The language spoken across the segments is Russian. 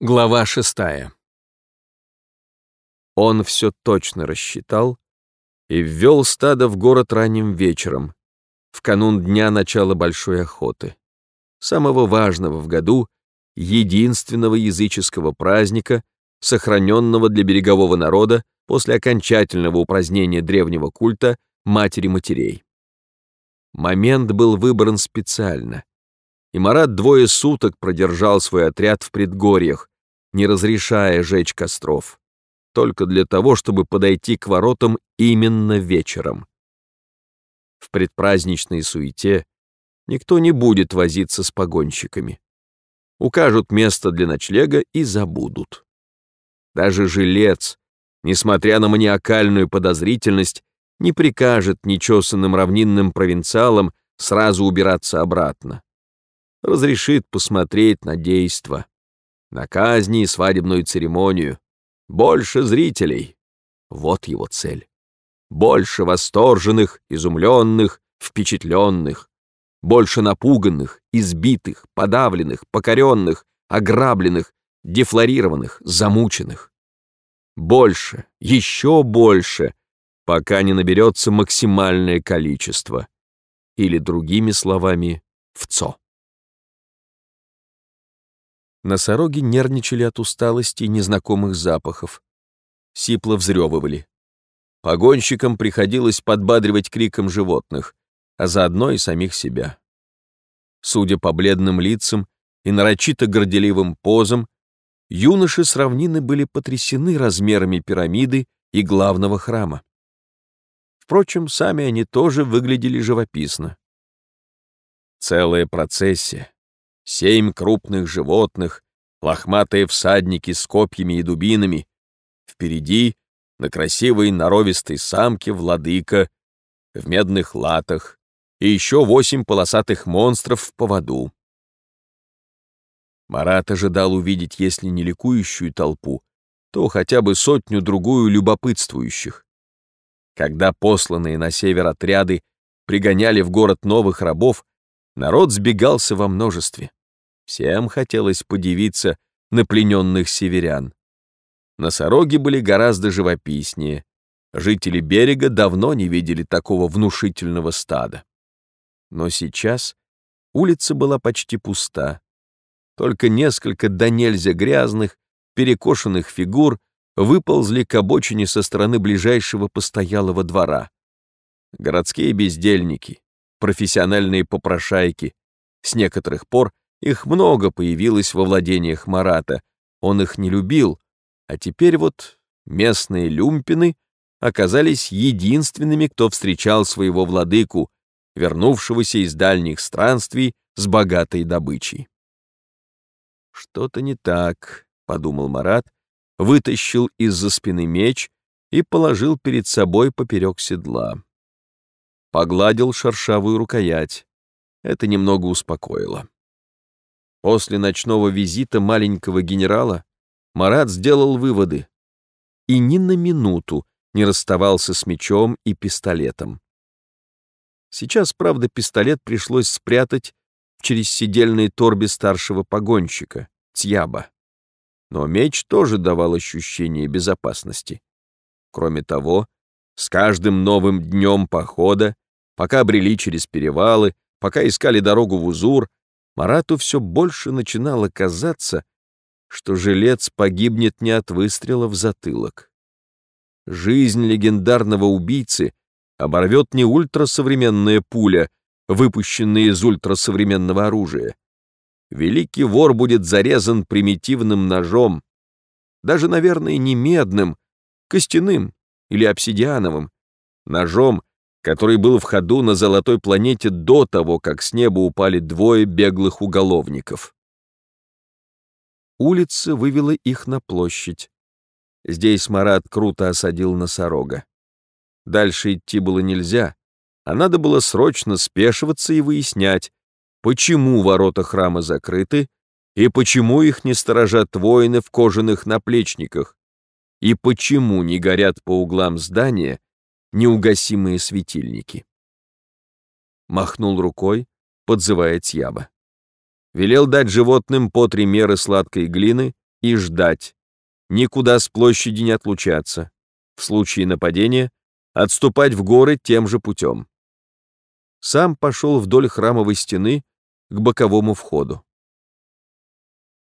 Глава шестая. Он все точно рассчитал и ввел стадо в город ранним вечером, в канун дня начала большой охоты, самого важного в году, единственного языческого праздника, сохраненного для берегового народа после окончательного упразднения древнего культа Матери Матерей. Момент был выбран специально, и Марат двое суток продержал свой отряд в предгорьях, не разрешая жечь костров, только для того, чтобы подойти к воротам именно вечером. В предпраздничной суете никто не будет возиться с погонщиками. Укажут место для ночлега и забудут. Даже жилец, несмотря на маниакальную подозрительность, не прикажет нечесанным равнинным провинциалам сразу убираться обратно. Разрешит посмотреть на действо на казни и свадебную церемонию. Больше зрителей. Вот его цель. Больше восторженных, изумленных, впечатленных. Больше напуганных, избитых, подавленных, покоренных, ограбленных, дефлорированных, замученных. Больше, еще больше, пока не наберется максимальное количество. Или, другими словами, ВЦО. Носороги нервничали от усталости и незнакомых запахов. Сипло взрёвывали. Погонщикам приходилось подбадривать криком животных, а заодно и самих себя. Судя по бледным лицам и нарочито горделивым позам, юноши с равнины были потрясены размерами пирамиды и главного храма. Впрочем, сами они тоже выглядели живописно. Целая процессия, семь крупных животных, лохматые всадники с копьями и дубинами. Впереди, на красивой норовистой самке, владыка, в медных латах, и еще восемь полосатых монстров в поводу. Марат ожидал увидеть, если не ликующую толпу, то хотя бы сотню-другую любопытствующих. Когда посланные на север отряды пригоняли в город новых рабов, народ сбегался во множестве. Всем хотелось подивиться на плененных северян. Носороги были гораздо живописнее. Жители берега давно не видели такого внушительного стада. Но сейчас улица была почти пуста. Только несколько до нельзя грязных, перекошенных фигур выползли к обочине со стороны ближайшего постоялого двора. Городские бездельники, профессиональные попрошайки, с некоторых пор их много появилось во владениях Марата, он их не любил, а теперь вот местные люмпины оказались единственными, кто встречал своего владыку, вернувшегося из дальних странствий с богатой добычей. «Что-то не так», — подумал Марат, вытащил из-за спины меч и положил перед собой поперек седла. Погладил шершавую рукоять. Это немного успокоило. После ночного визита маленького генерала Марат сделал выводы и ни на минуту не расставался с мечом и пистолетом. Сейчас, правда, пистолет пришлось спрятать в черезсидельной торбе старшего погонщика, Тьяба. Но меч тоже давал ощущение безопасности. Кроме того, с каждым новым днем похода, пока брели через перевалы, пока искали дорогу в Узур, Марату все больше начинало казаться, что жилец погибнет не от выстрела в затылок. Жизнь легендарного убийцы оборвет не ультрасовременная пуля, выпущенная из ультрасовременного оружия. Великий вор будет зарезан примитивным ножом, даже, наверное, не медным, костяным или обсидиановым, ножом, который был в ходу на золотой планете до того, как с неба упали двое беглых уголовников. Улица вывела их на площадь. Здесь Марат круто осадил носорога. Дальше идти было нельзя, а надо было срочно спешиваться и выяснять, почему ворота храма закрыты и почему их не сторожат воины в кожаных наплечниках, и почему не горят по углам здания неугасимые светильники. Махнул рукой, подзывая Тьяба. Велел дать животным по три меры сладкой глины и ждать, никуда с площади не отлучаться, в случае нападения отступать в горы тем же путем. Сам пошел вдоль храмовой стены к боковому входу.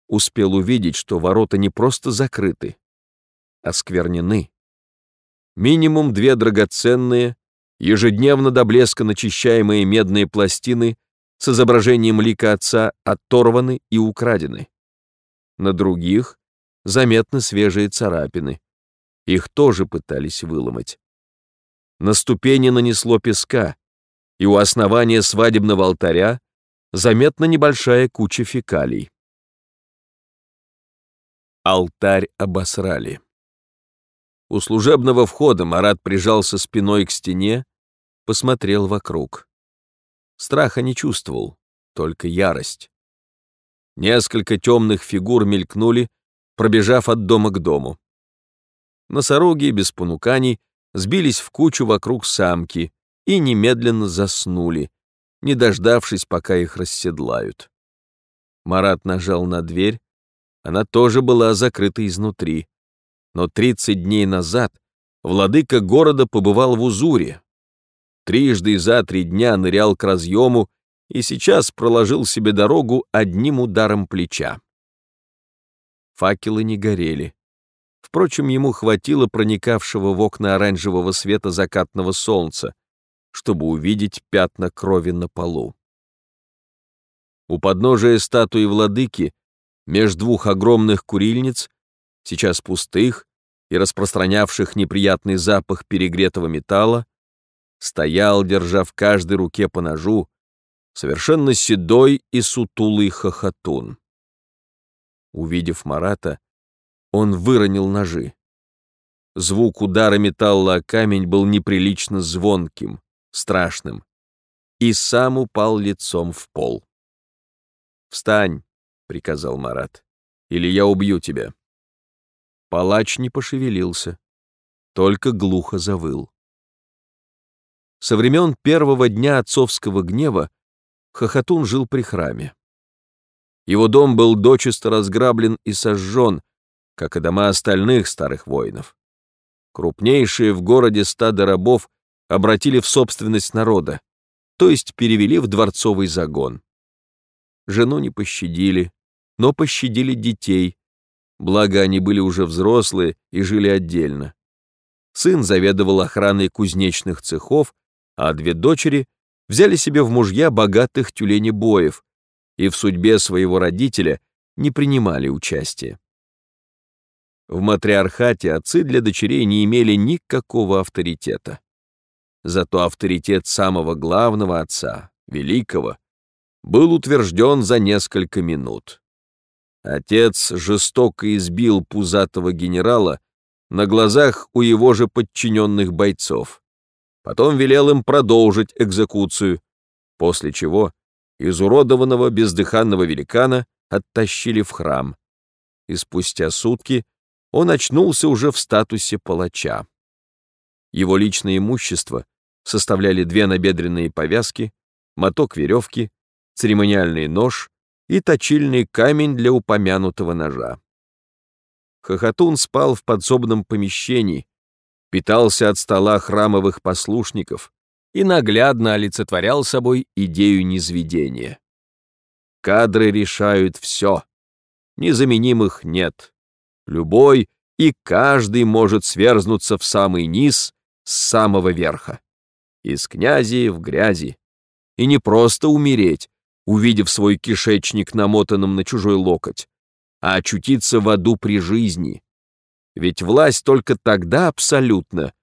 Успел увидеть, что ворота не просто закрыты, а сквернены. Минимум две драгоценные, ежедневно до блеска начищаемые медные пластины с изображением лика отца оторваны и украдены. На других заметны свежие царапины. Их тоже пытались выломать. На ступени нанесло песка, и у основания свадебного алтаря заметна небольшая куча фекалий. Алтарь обосрали. У служебного входа Марат прижался спиной к стене, посмотрел вокруг. Страха не чувствовал, только ярость. Несколько темных фигур мелькнули, пробежав от дома к дому. Носороги без понуканий сбились в кучу вокруг самки и немедленно заснули, не дождавшись, пока их расседлают. Марат нажал на дверь, она тоже была закрыта изнутри но 30 дней назад владыка города побывал в Узуре. Трижды за три дня нырял к разъему и сейчас проложил себе дорогу одним ударом плеча. Факелы не горели. Впрочем, ему хватило проникавшего в окна оранжевого света закатного солнца, чтобы увидеть пятна крови на полу. У подножия статуи владыки, меж двух огромных курильниц, сейчас пустых и распространявших неприятный запах перегретого металла, стоял, держа в каждой руке по ножу, совершенно седой и сутулый хохотун. Увидев Марата, он выронил ножи. Звук удара металла о камень был неприлично звонким, страшным, и сам упал лицом в пол. «Встань», — приказал Марат, — «или я убью тебя». Палач не пошевелился, только глухо завыл. Со времен первого дня отцовского гнева Хохотун жил при храме. Его дом был дочисто разграблен и сожжен, как и дома остальных старых воинов. Крупнейшие в городе стадо рабов обратили в собственность народа, то есть перевели в дворцовый загон. Жену не пощадили, но пощадили детей, благо они были уже взрослые и жили отдельно. Сын заведовал охраной кузнечных цехов, а две дочери взяли себе в мужья богатых тюленебоев и в судьбе своего родителя не принимали участия. В матриархате отцы для дочерей не имели никакого авторитета. Зато авторитет самого главного отца, великого, был утвержден за несколько минут. Отец жестоко избил пузатого генерала на глазах у его же подчиненных бойцов. Потом велел им продолжить экзекуцию, после чего изуродованного бездыханного великана оттащили в храм. И спустя сутки он очнулся уже в статусе палача. Его личное имущество составляли две набедренные повязки, моток веревки, церемониальный нож и точильный камень для упомянутого ножа. Хохотун спал в подсобном помещении, питался от стола храмовых послушников и наглядно олицетворял собой идею низведения. Кадры решают все. Незаменимых нет. Любой и каждый может сверзнуться в самый низ с самого верха. Из князи в грязи. И не просто умереть, увидев свой кишечник намотанным на чужой локоть, а очутиться в аду при жизни. Ведь власть только тогда абсолютна,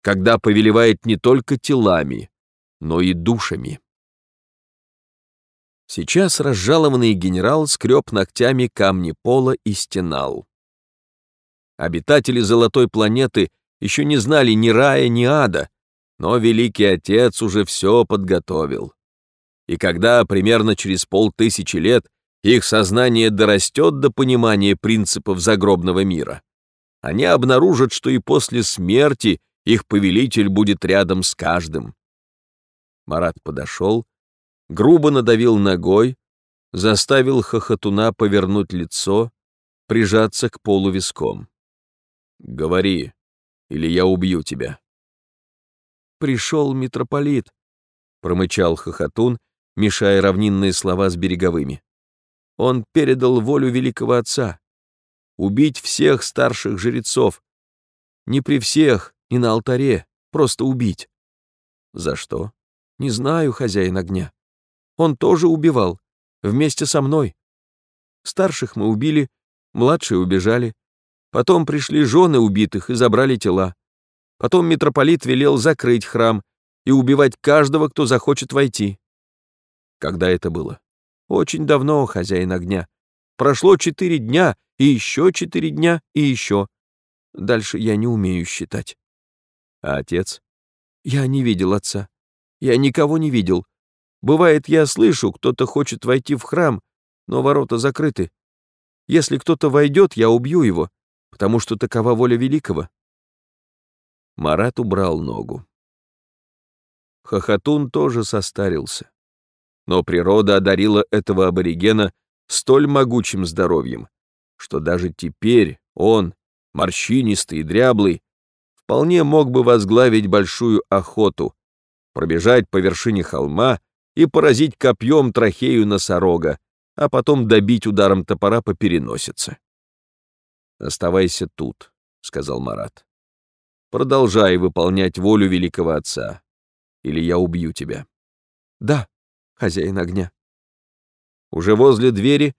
когда повелевает не только телами, но и душами. Сейчас разжалованный генерал скреб ногтями камни пола и стенал. Обитатели Золотой планеты еще не знали ни рая, ни ада, но Великий Отец уже все подготовил и когда примерно через полтысячи лет их сознание дорастет до понимания принципов загробного мира, они обнаружат, что и после смерти их повелитель будет рядом с каждым. Марат подошел, грубо надавил ногой, заставил хохотуна повернуть лицо, прижаться к полу виском. «Говори, или я убью тебя». «Пришел митрополит», — промычал хохотун, мешая равнинные слова с береговыми. «Он передал волю великого отца. Убить всех старших жрецов. Не при всех, не на алтаре, просто убить». «За что?» «Не знаю, хозяин огня. Он тоже убивал, вместе со мной. Старших мы убили, младшие убежали. Потом пришли жены убитых и забрали тела. Потом митрополит велел закрыть храм и убивать каждого, кто захочет войти. Когда это было? Очень давно, хозяин огня. Прошло четыре дня, и еще четыре дня, и еще. Дальше я не умею считать. А отец? Я не видел отца. Я никого не видел. Бывает, я слышу, кто-то хочет войти в храм, но ворота закрыты. Если кто-то войдет, я убью его, потому что такова воля великого. Марат убрал ногу. Хохотун тоже состарился. Но природа одарила этого аборигена столь могучим здоровьем, что даже теперь он, морщинистый и дряблый, вполне мог бы возглавить большую охоту, пробежать по вершине холма и поразить копьем трахею носорога, а потом добить ударом топора по переносице. «Оставайся тут», — сказал Марат. «Продолжай выполнять волю великого отца, или я убью тебя». «Да, хозяин огня». Уже возле двери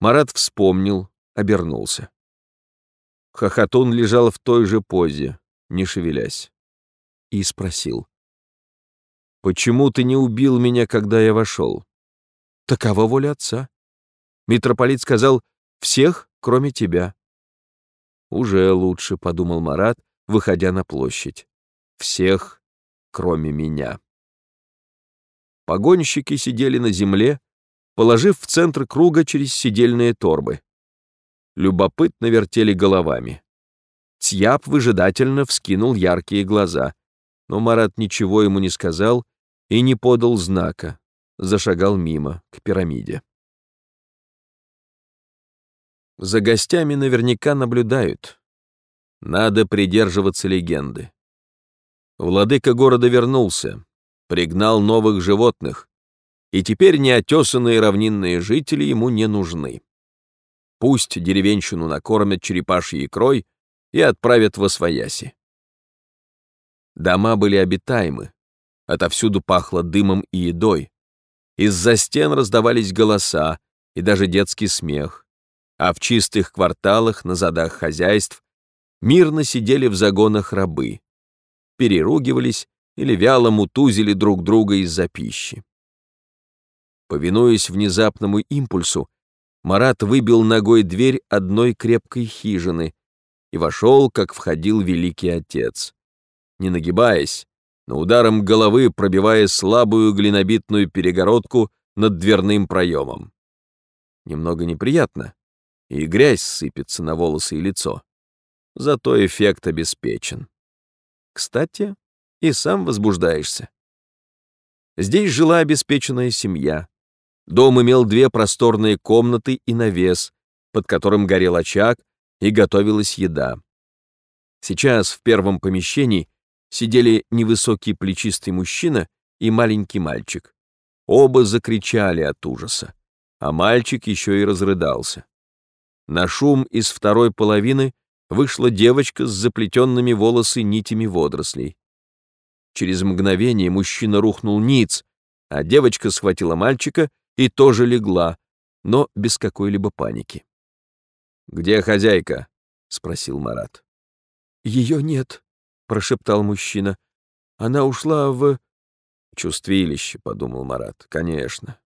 Марат вспомнил, обернулся. Хохотун лежал в той же позе, не шевелясь, и спросил. «Почему ты не убил меня, когда я вошел?» «Такова воля отца. Митрополит сказал, всех, кроме тебя. Уже лучше, подумал Марат, выходя на площадь. Всех, кроме меня. Погонщики сидели на земле, положив в центр круга через сидельные торбы. Любопытно вертели головами. Тьяп выжидательно вскинул яркие глаза, но Марат ничего ему не сказал и не подал знака, зашагал мимо, к пирамиде. За гостями наверняка наблюдают. Надо придерживаться легенды. Владыка города вернулся, пригнал новых животных, и теперь неотесанные равнинные жители ему не нужны. Пусть деревенщину накормят черепашьей икрой и отправят во свояси. Дома были обитаемы, отовсюду пахло дымом и едой. Из-за стен раздавались голоса и даже детский смех а в чистых кварталах на задах хозяйств мирно сидели в загонах рабы, переругивались или вяло мутузили друг друга из-за пищи. Повинуясь внезапному импульсу, Марат выбил ногой дверь одной крепкой хижины и вошел, как входил великий отец. Не нагибаясь, но ударом головы пробивая слабую глинобитную перегородку над дверным проемом. Немного неприятно, и грязь сыпется на волосы и лицо. Зато эффект обеспечен. Кстати, и сам возбуждаешься. Здесь жила обеспеченная семья. Дом имел две просторные комнаты и навес, под которым горел очаг и готовилась еда. Сейчас в первом помещении сидели невысокий плечистый мужчина и маленький мальчик. Оба закричали от ужаса, а мальчик еще и разрыдался. На шум из второй половины вышла девочка с заплетенными волосы нитями водорослей. Через мгновение мужчина рухнул ниц, а девочка схватила мальчика и тоже легла, но без какой-либо паники. «Где хозяйка?» — спросил Марат. «Ее нет», — прошептал мужчина. «Она ушла в...» «Чувствилище», — подумал Марат. «Конечно.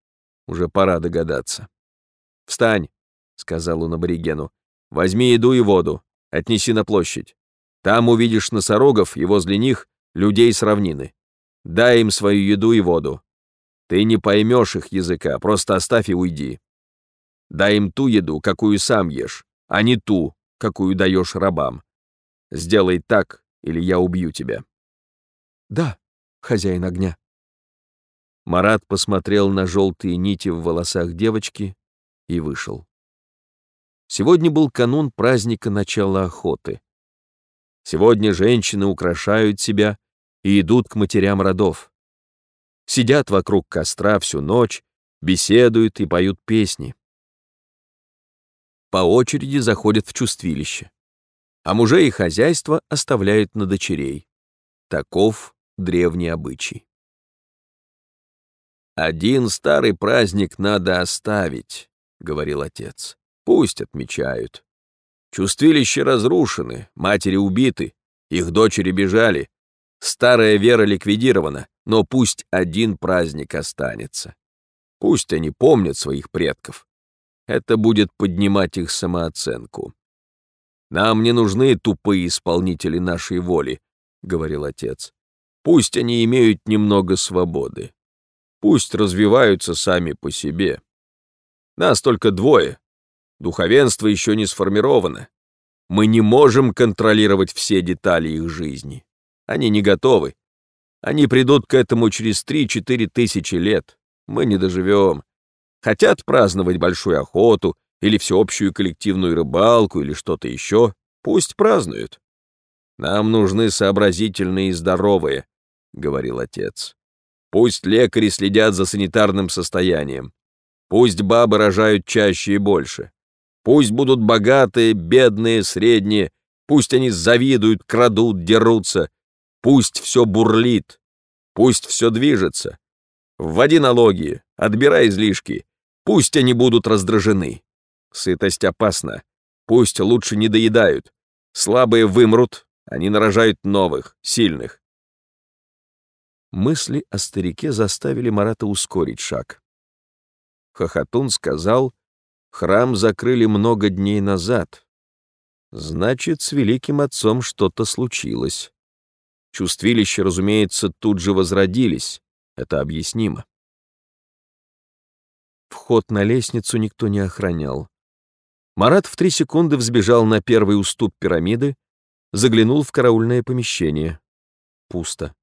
Уже пора догадаться». «Встань!» — сказал он аборигену. «Возьми еду и воду, отнеси на площадь. Там увидишь носорогов и возле них людей с равнины. Дай им свою еду и воду. Ты не поймешь их языка, просто оставь и уйди. Дай им ту еду, какую сам ешь, а не ту, какую даешь рабам. Сделай так, или я убью тебя». «Да, хозяин огня». Марат посмотрел на желтые нити в волосах девочки и вышел. Сегодня был канун праздника начала охоты. Сегодня женщины украшают себя и идут к матерям родов. Сидят вокруг костра всю ночь, беседуют и поют песни. По очереди заходят в чувствилище, а мужей и хозяйство оставляют на дочерей. Таков древний обычай. «Один старый праздник надо оставить», — говорил отец. «Пусть отмечают. Чувствилища разрушены, матери убиты, их дочери бежали. Старая вера ликвидирована, но пусть один праздник останется. Пусть они помнят своих предков. Это будет поднимать их самооценку. Нам не нужны тупые исполнители нашей воли, — говорил отец. Пусть они имеют немного свободы. Пусть развиваются сами по себе. Нас только двое. Духовенство еще не сформировано. Мы не можем контролировать все детали их жизни. Они не готовы. Они придут к этому через 3-4 тысячи лет. Мы не доживем. Хотят праздновать большую охоту или всеобщую коллективную рыбалку или что-то еще. Пусть празднуют. Нам нужны сообразительные и здоровые, — говорил отец. Пусть лекари следят за санитарным состоянием. Пусть бабы рожают чаще и больше. Пусть будут богатые, бедные, средние. Пусть они завидуют, крадут, дерутся. Пусть все бурлит. Пусть все движется. Вводи налоги, отбирай излишки. Пусть они будут раздражены. Сытость опасна. Пусть лучше не доедают. Слабые вымрут, они нарожают новых, сильных. Мысли о старике заставили Марата ускорить шаг. Хохотун сказал, храм закрыли много дней назад. Значит, с великим отцом что-то случилось. Чувствилища, разумеется, тут же возродились. Это объяснимо. Вход на лестницу никто не охранял. Марат в три секунды взбежал на первый уступ пирамиды, заглянул в караульное помещение. Пусто.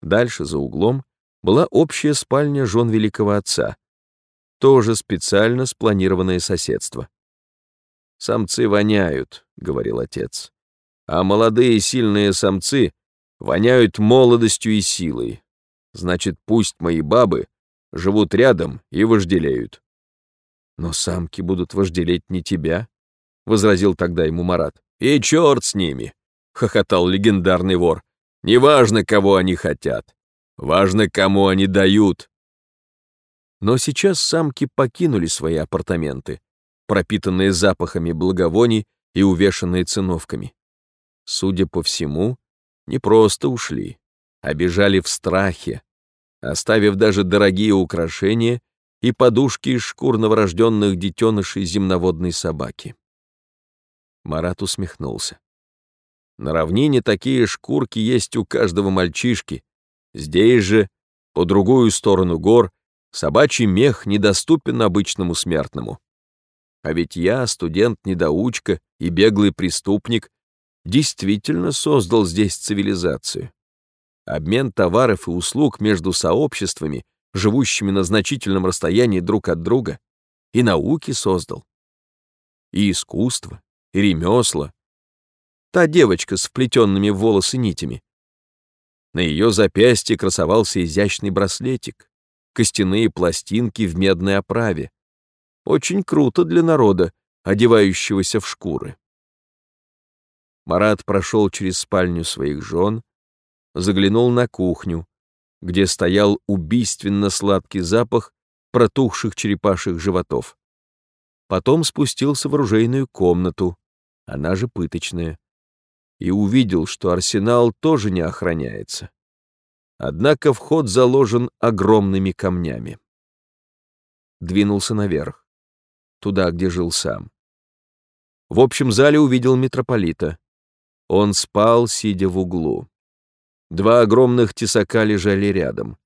Дальше, за углом, была общая спальня жен великого отца. Тоже специально спланированное соседство. «Самцы воняют», — говорил отец. «А молодые сильные самцы воняют молодостью и силой. Значит, пусть мои бабы живут рядом и вожделеют». «Но самки будут вожделеть не тебя», — возразил тогда ему Марат. «И черт с ними!» — хохотал легендарный вор. Неважно, кого они хотят. Важно, кому они дают. Но сейчас самки покинули свои апартаменты, пропитанные запахами благовоний и увешанные циновками. Судя по всему, не просто ушли, а бежали в страхе, оставив даже дорогие украшения и подушки из шкур новорожденных детенышей земноводной собаки. Марат усмехнулся. На равнине такие шкурки есть у каждого мальчишки. Здесь же, по другую сторону гор, собачий мех недоступен обычному смертному. А ведь я, студент-недоучка и беглый преступник, действительно создал здесь цивилизацию. Обмен товаров и услуг между сообществами, живущими на значительном расстоянии друг от друга, и науки создал. И искусство, и ремесла, та девочка с вплетенными в волосы нитями. На ее запястье красовался изящный браслетик, костяные пластинки в медной оправе. Очень круто для народа, одевающегося в шкуры. Марат прошел через спальню своих жен, заглянул на кухню, где стоял убийственно сладкий запах протухших черепашьих животов. Потом спустился в оружейную комнату, она же пыточная и увидел, что арсенал тоже не охраняется. Однако вход заложен огромными камнями. Двинулся наверх, туда, где жил сам. В общем зале увидел митрополита. Он спал, сидя в углу. Два огромных тесака лежали рядом.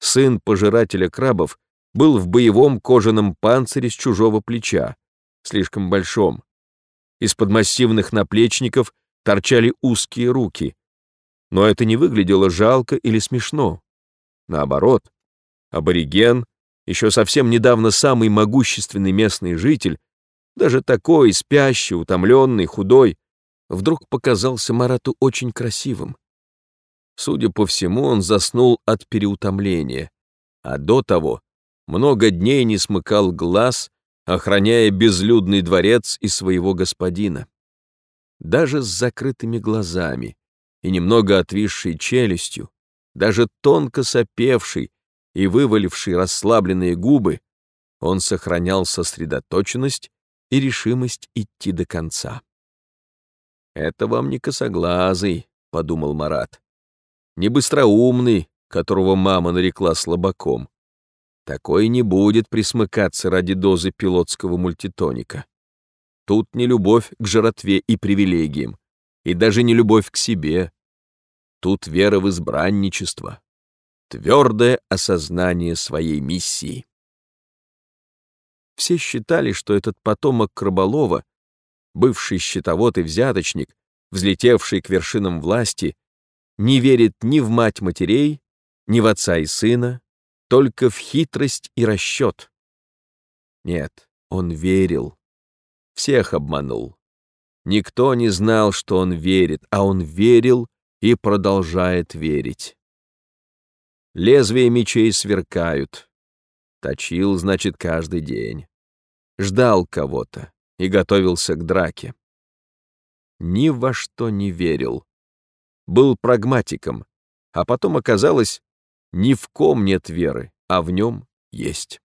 Сын пожирателя крабов был в боевом кожаном панцире с чужого плеча, слишком большом. Из-под массивных наплечников торчали узкие руки. Но это не выглядело жалко или смешно. Наоборот, абориген, еще совсем недавно самый могущественный местный житель, даже такой, спящий, утомленный, худой, вдруг показался Марату очень красивым. Судя по всему, он заснул от переутомления, а до того много дней не смыкал глаз, охраняя безлюдный дворец и своего господина. Даже с закрытыми глазами и немного отвисшей челюстью, даже тонко сопевший и вываливший расслабленные губы, он сохранял сосредоточенность и решимость идти до конца. «Это вам не косоглазый», — подумал Марат, — «не быстроумный, которого мама нарекла слабаком. Такой не будет присмыкаться ради дозы пилотского мультитоника. Тут не любовь к жратве и привилегиям, и даже не любовь к себе. Тут вера в избранничество, твердое осознание своей миссии. Все считали, что этот потомок Краболова, бывший счетовод и взяточник, взлетевший к вершинам власти, не верит ни в мать матерей, ни в отца и сына, только в хитрость и расчет. Нет, он верил. Всех обманул. Никто не знал, что он верит, а он верил и продолжает верить. Лезвия мечей сверкают. Точил, значит, каждый день. Ждал кого-то и готовился к драке. Ни во что не верил. Был прагматиком, а потом оказалось, ни в ком нет веры, а в нем есть.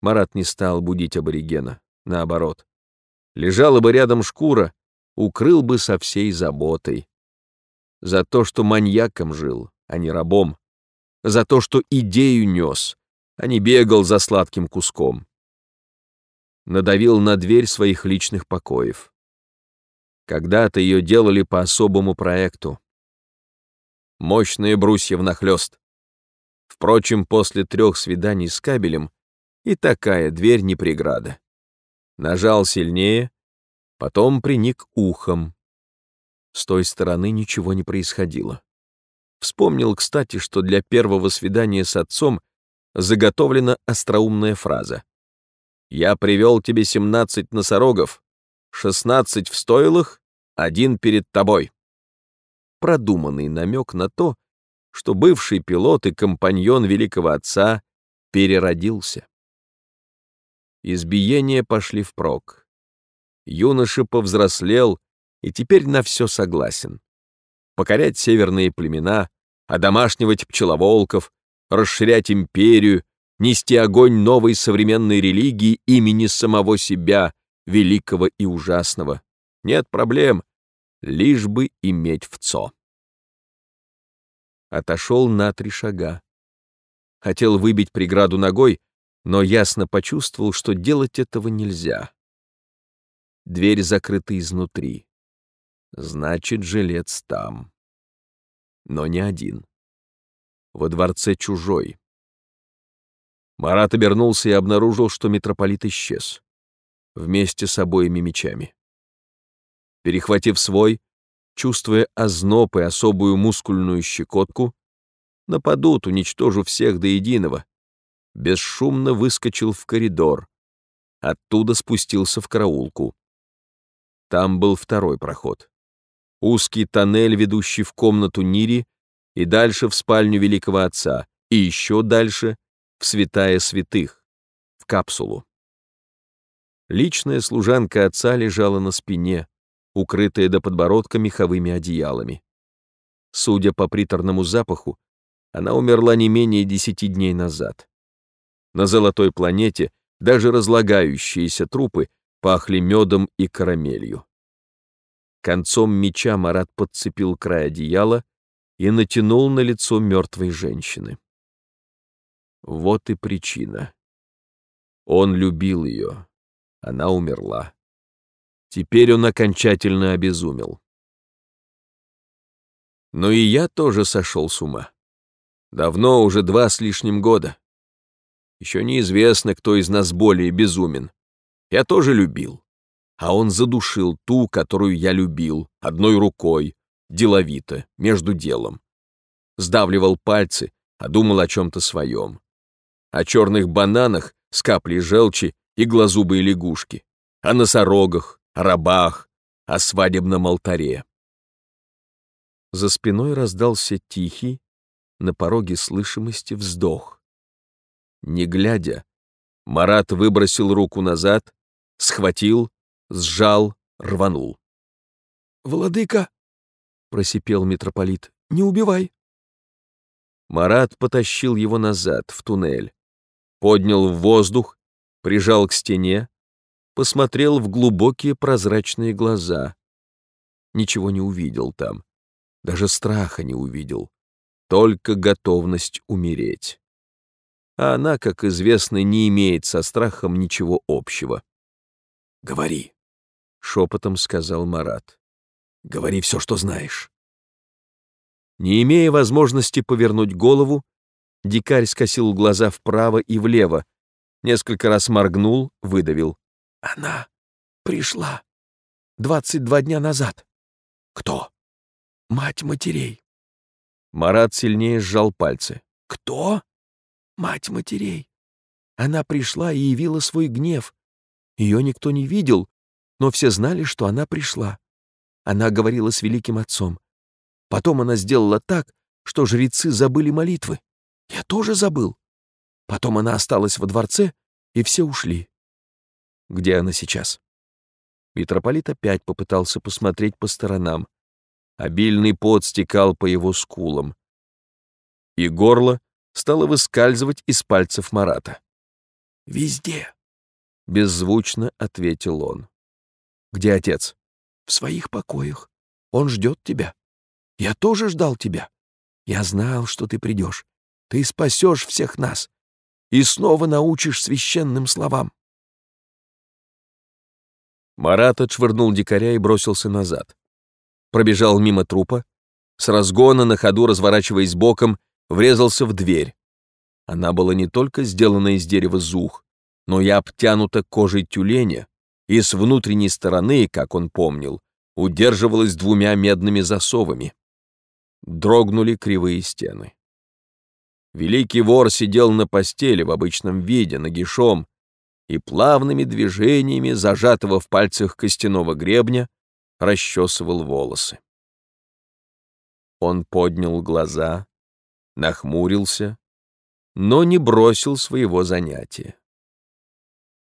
Марат не стал будить аборигена, наоборот. Лежала бы рядом шкура, укрыл бы со всей заботой. За то, что маньяком жил, а не рабом. За то, что идею нес, а не бегал за сладким куском. Надавил на дверь своих личных покоев. Когда-то ее делали по особому проекту мощные брусья внахлёст. Впрочем, после трех свиданий с кабелем и такая дверь не преграда. Нажал сильнее, потом приник ухом. С той стороны ничего не происходило. Вспомнил, кстати, что для первого свидания с отцом заготовлена остроумная фраза. «Я привел тебе семнадцать носорогов, шестнадцать в стойлах, один перед тобой» продуманный намек на то, что бывший пилот и компаньон великого отца переродился. Избиения пошли впрок. Юноша повзрослел и теперь на все согласен. Покорять северные племена, одомашнивать пчеловолков, расширять империю, нести огонь новой современной религии имени самого себя, великого и ужасного. Нет проблем, лишь бы иметь вцо. Отошел на три шага. Хотел выбить преграду ногой, но ясно почувствовал, что делать этого нельзя. Дверь закрыта изнутри. Значит, жилец там. Но не один. Во дворце чужой. Марат обернулся и обнаружил, что митрополит исчез. Вместе с обоими мечами. Перехватив свой, чувствуя озноб и особую мускульную щекотку, нападут, уничтожу всех до единого, бесшумно выскочил в коридор, оттуда спустился в караулку. Там был второй проход. Узкий тоннель, ведущий в комнату Нири, и дальше в спальню великого отца, и еще дальше в святая святых, в капсулу. Личная служанка отца лежала на спине, укрытая до подбородка меховыми одеялами. Судя по приторному запаху, она умерла не менее десяти дней назад. На золотой планете даже разлагающиеся трупы пахли медом и карамелью. Концом меча Марат подцепил край одеяла и натянул на лицо мертвой женщины. Вот и причина. Он любил ее, она умерла. Теперь он окончательно обезумел. Но и я тоже сошел с ума. Давно, уже два с лишним года. Еще неизвестно, кто из нас более безумен. Я тоже любил. А он задушил ту, которую я любил, одной рукой, деловито, между делом. Сдавливал пальцы, а думал о чем-то своем. О черных бананах с каплей желчи и глазубой лягушки о носорогах, о рабах, о свадебном алтаре. За спиной раздался тихий, на пороге слышимости вздох. Не глядя, Марат выбросил руку назад, схватил, сжал, рванул. «Владыка!» — просипел митрополит. «Не убивай!» Марат потащил его назад, в туннель, поднял в воздух, прижал к стене, посмотрел в глубокие прозрачные глаза. Ничего не увидел там, даже страха не увидел, только готовность умереть. А она, как известно, не имеет со страхом ничего общего. «Говори», — шепотом сказал Марат. «Говори все, что знаешь». Не имея возможности повернуть голову, дикарь скосил глаза вправо и влево, несколько раз моргнул, выдавил. Она пришла двадцать два дня назад. Кто? Мать матерей. Марат сильнее сжал пальцы. Кто? Мать матерей. Она пришла и явила свой гнев. Ее никто не видел, но все знали, что она пришла. Она говорила с великим отцом. Потом она сделала так, что жрецы забыли молитвы. Я тоже забыл. Потом она осталась во дворце, и все ушли. Где она сейчас? Митрополит опять попытался посмотреть по сторонам. Обильный пот стекал по его скулам. И горло стало выскальзывать из пальцев Марата. «Везде», — беззвучно ответил он. «Где отец?» «В своих покоях. Он ждет тебя. Я тоже ждал тебя. Я знал, что ты придешь. Ты спасешь всех нас и снова научишь священным словам. Марат отшвырнул дикаря и бросился назад. Пробежал мимо трупа, с разгона на ходу, разворачиваясь боком, врезался в дверь. Она была не только сделана из дерева зух, но и обтянута кожей тюленя, и с внутренней стороны, как он помнил, удерживалась двумя медными засовами. Дрогнули кривые стены. Великий вор сидел на постели в обычном виде, нагишом, и плавными движениями, зажатого в пальцах костяного гребня, расчесывал волосы. Он поднял глаза, нахмурился, но не бросил своего занятия.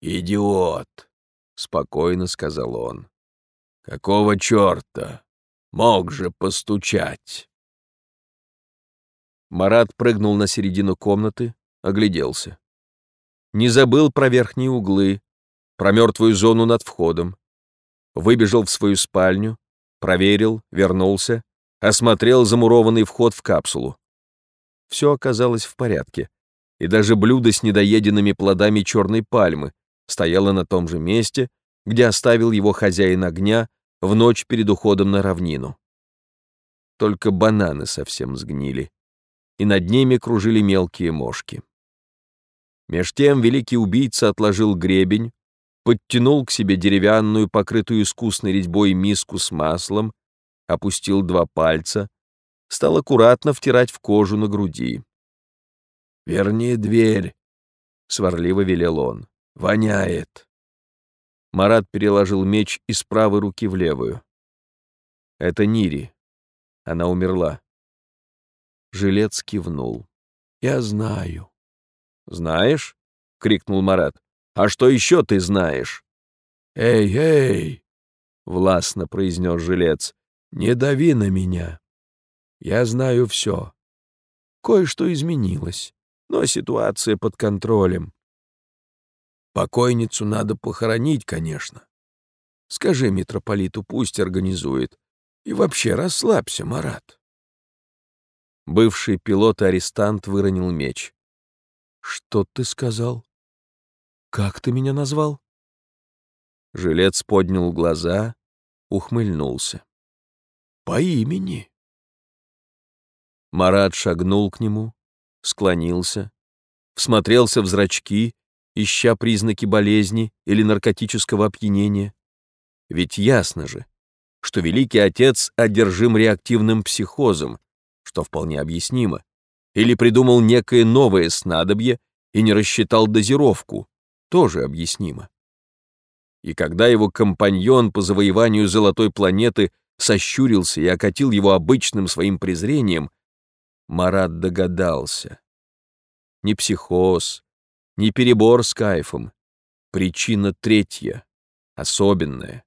«Идиот!» — спокойно сказал он. «Какого черта? Мог же постучать!» Марат прыгнул на середину комнаты, огляделся не забыл про верхние углы, про мертвую зону над входом. Выбежал в свою спальню, проверил, вернулся, осмотрел замурованный вход в капсулу. Все оказалось в порядке, и даже блюдо с недоеденными плодами черной пальмы стояло на том же месте, где оставил его хозяин огня в ночь перед уходом на равнину. Только бананы совсем сгнили, и над ними кружили мелкие мошки. Меж тем великий убийца отложил гребень, подтянул к себе деревянную, покрытую искусной резьбой миску с маслом, опустил два пальца, стал аккуратно втирать в кожу на груди. «Верни дверь», — сварливо велел он. «Воняет». Марат переложил меч из правой руки в левую. «Это Нири. Она умерла». Жилец кивнул. «Я знаю». «Знаешь?» — крикнул Марат. «А что еще ты знаешь?» «Эй, эй!» — властно произнес жилец. «Не дави на меня. Я знаю все. Кое-что изменилось, но ситуация под контролем. Покойницу надо похоронить, конечно. Скажи митрополиту, пусть организует. И вообще расслабься, Марат». Бывший пилот-арестант выронил меч. «Что ты сказал? Как ты меня назвал?» Жилец поднял глаза, ухмыльнулся. «По имени». Марат шагнул к нему, склонился, всмотрелся в зрачки, ища признаки болезни или наркотического опьянения. Ведь ясно же, что великий отец одержим реактивным психозом, что вполне объяснимо или придумал некое новое снадобье и не рассчитал дозировку, тоже объяснимо. и когда его компаньон по завоеванию золотой планеты сощурился и окатил его обычным своим презрением, Марат догадался. Не психоз, не перебор с кайфом. Причина третья, особенная,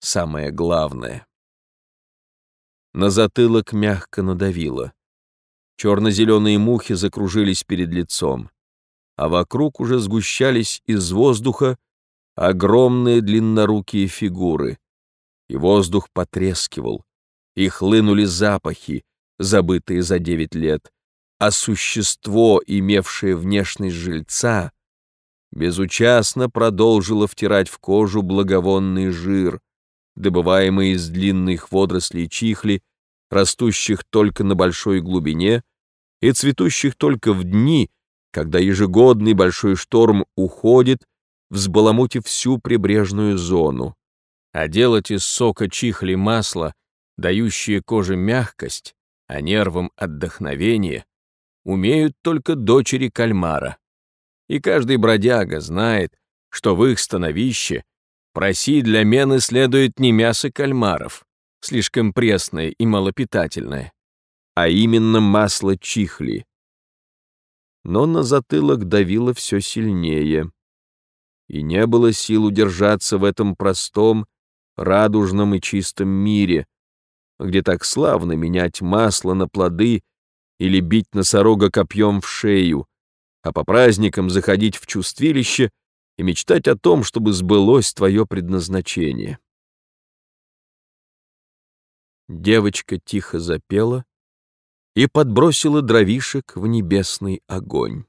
самая главная. На затылок мягко надавило. Черно-зеленые мухи закружились перед лицом, а вокруг уже сгущались из воздуха огромные длиннорукие фигуры. И воздух потрескивал, и хлынули запахи, забытые за девять лет, а существо, имевшее внешность жильца, безучастно продолжило втирать в кожу благовонный жир, добываемый из длинных водорослей чихли, растущих только на большой глубине и цветущих только в дни, когда ежегодный большой шторм уходит, взбаламутив всю прибрежную зону. А делать из сока чихли масло, дающее коже мягкость, а нервам отдохновение, умеют только дочери кальмара. И каждый бродяга знает, что в их становище просить для мены следует не мясо кальмаров, слишком пресное и малопитательное, а именно масло чихли. Но на затылок давило все сильнее, и не было сил удержаться в этом простом, радужном и чистом мире, где так славно менять масло на плоды или бить носорога копьем в шею, а по праздникам заходить в чувствилище и мечтать о том, чтобы сбылось твое предназначение. Девочка тихо запела и подбросила дровишек в небесный огонь.